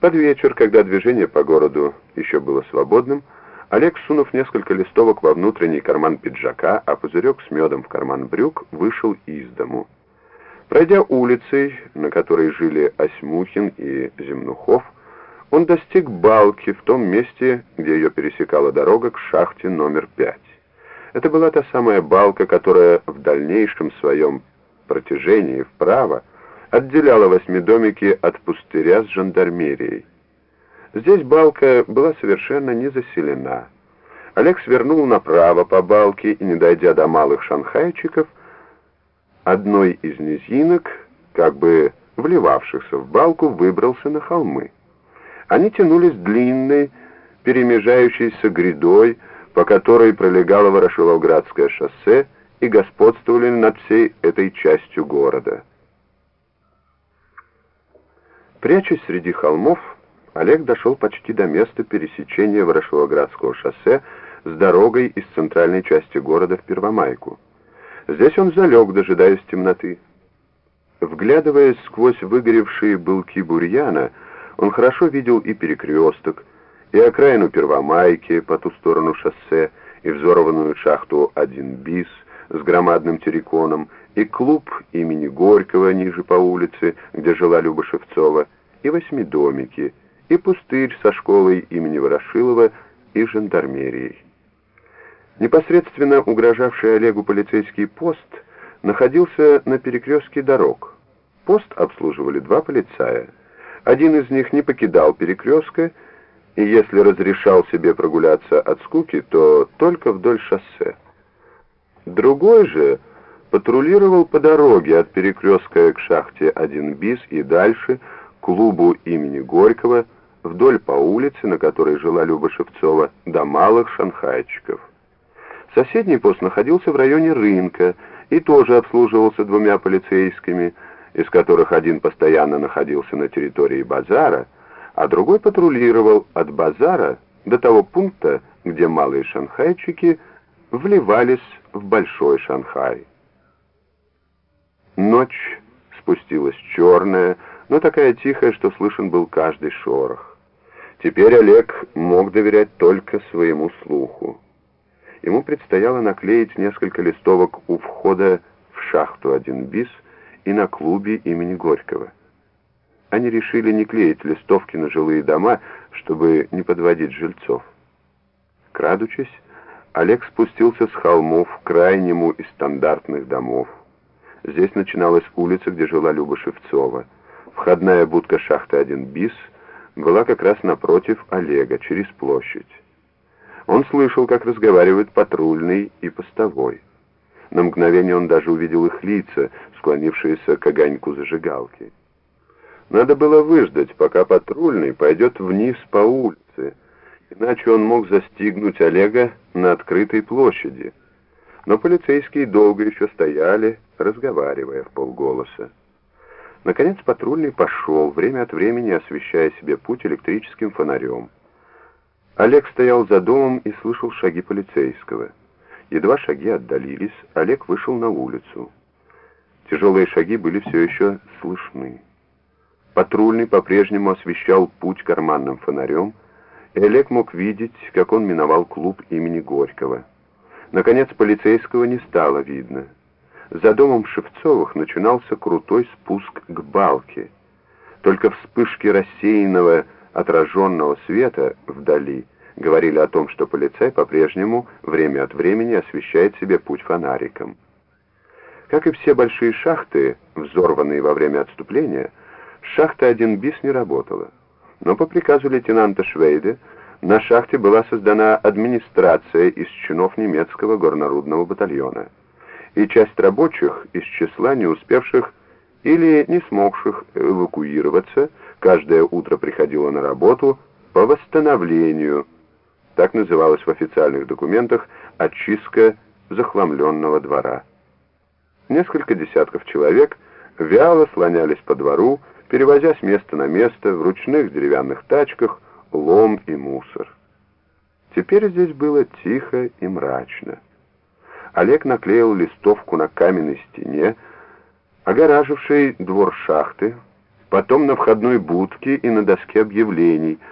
Под вечер, когда движение по городу еще было свободным, Олег, сунув несколько листовок во внутренний карман пиджака, а пузырек с медом в карман брюк, вышел из дому. Пройдя улицей, на которой жили Осьмухин и Земнухов, он достиг балки в том месте, где ее пересекала дорога к шахте номер пять. Это была та самая балка, которая в дальнейшем своем протяжении вправо отделяла восьмидомики от пустыря с жандармерией. Здесь балка была совершенно не заселена. Олег свернул направо по балке и, не дойдя до малых шанхайчиков, одной из низинок, как бы вливавшихся в балку, выбрался на холмы. Они тянулись длинной, перемежающейся грядой, по которой пролегало Ворошиловградское шоссе, и господствовали над всей этой частью города. Прячась среди холмов, Олег дошел почти до места пересечения Ворошиловградского шоссе с дорогой из центральной части города в Первомайку. Здесь он залег, дожидаясь темноты. Вглядываясь сквозь выгоревшие былки бурьяна, он хорошо видел и перекресток, и окраину Первомайки по ту сторону шоссе, и взорванную шахту 1 БИС с громадным терриконом, и клуб имени Горького ниже по улице, где жила Люба Шевцова, и восьмидомики, и пустырь со школой имени Ворошилова и жандармерией. Непосредственно угрожавший Олегу полицейский пост находился на перекрестке дорог. Пост обслуживали два полицая. Один из них не покидал перекрестка, и если разрешал себе прогуляться от скуки, то только вдоль шоссе. Другой же патрулировал по дороге от перекрестка к шахте 1 БИС и дальше, к клубу имени Горького, вдоль по улице, на которой жила Люба Шевцова, до малых шанхайчиков. Соседний пост находился в районе рынка и тоже обслуживался двумя полицейскими, из которых один постоянно находился на территории базара, а другой патрулировал от базара до того пункта, где малые шанхайчики вливались в большой Шанхай. Ночь спустилась черная, но такая тихая, что слышен был каждый шорох. Теперь Олег мог доверять только своему слуху. Ему предстояло наклеить несколько листовок у входа в шахту 1 БИС и на клубе имени Горького. Они решили не клеить листовки на жилые дома, чтобы не подводить жильцов. Крадучись, Олег спустился с холмов к крайнему из стандартных домов. Здесь начиналась улица, где жила Люба Шевцова. Входная будка шахты 1 БИС была как раз напротив Олега, через площадь. Он слышал, как разговаривают патрульный и постовой. На мгновение он даже увидел их лица, склонившиеся к огоньку зажигалки. Надо было выждать, пока патрульный пойдет вниз по улице, иначе он мог застигнуть Олега на открытой площади. Но полицейские долго еще стояли, разговаривая в полголоса. Наконец патрульный пошел, время от времени освещая себе путь электрическим фонарем. Олег стоял за домом и слышал шаги полицейского. Едва шаги отдалились, Олег вышел на улицу. Тяжелые шаги были все еще слышны. Патрульный по-прежнему освещал путь карманным фонарем, Олег мог видеть, как он миновал клуб имени Горького. Наконец, полицейского не стало видно. За домом Шевцовых начинался крутой спуск к балке. Только вспышки рассеянного, отраженного света вдали говорили о том, что полицай по-прежнему время от времени освещает себе путь фонариком. Как и все большие шахты, взорванные во время отступления, шахта 1 БИС не работала. Но по приказу лейтенанта Швейде на шахте была создана администрация из чинов немецкого горнорудного батальона, и часть рабочих из числа не успевших или не смогших эвакуироваться каждое утро приходила на работу по восстановлению, так называлось в официальных документах, очистка захламленного двора. Несколько десятков человек вяло слонялись по двору, перевозя с места на место в ручных деревянных тачках лом и мусор. Теперь здесь было тихо и мрачно. Олег наклеил листовку на каменной стене, огоражившей двор шахты, потом на входной будке и на доске объявлений —